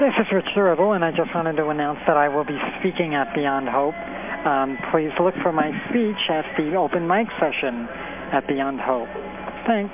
This is Rich Zerrible, and I just wanted to announce that I will be speaking at Beyond Hope.、Um, please look for my speech at the open mic session at Beyond Hope. Thanks.